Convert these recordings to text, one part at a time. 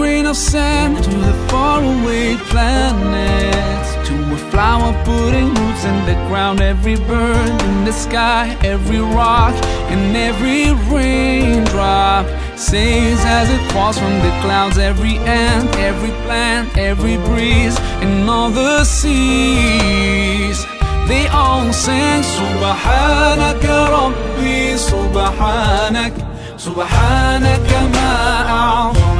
grain of sand to the faraway planet, to a flower putting roots in the ground. Every bird in the sky, every rock, and every raindrop says as it falls from the clouds. Every ant, every plant, every breeze, and all the seas. They all sing Subhanaka Rabbi, Subhanak, Subhanaka ma a'zam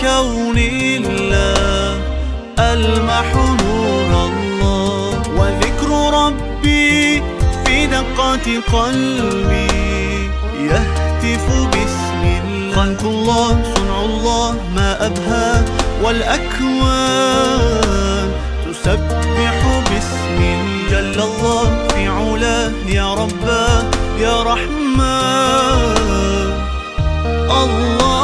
كون الله ألمح نور الله. وذكر ربي في دقات قلبي يهتف باسم الله. خلق الله صنع الله ما أبهى. والأكوان تسبح باسم جل الله في علاه. يا رباه يا رحمن. الله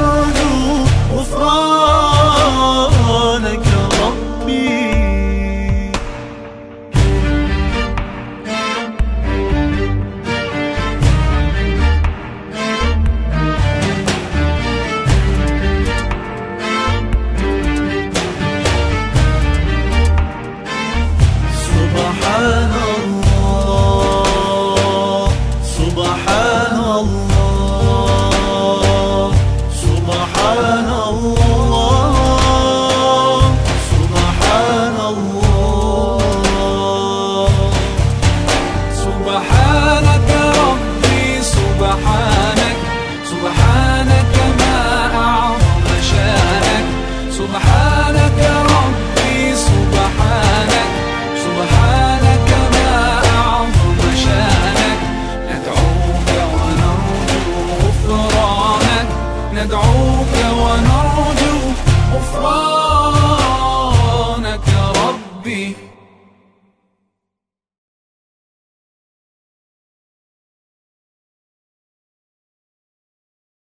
سبحانك ربي